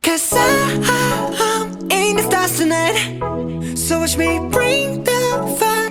Cause I'm in the stars tonight. So watch me bring the fire,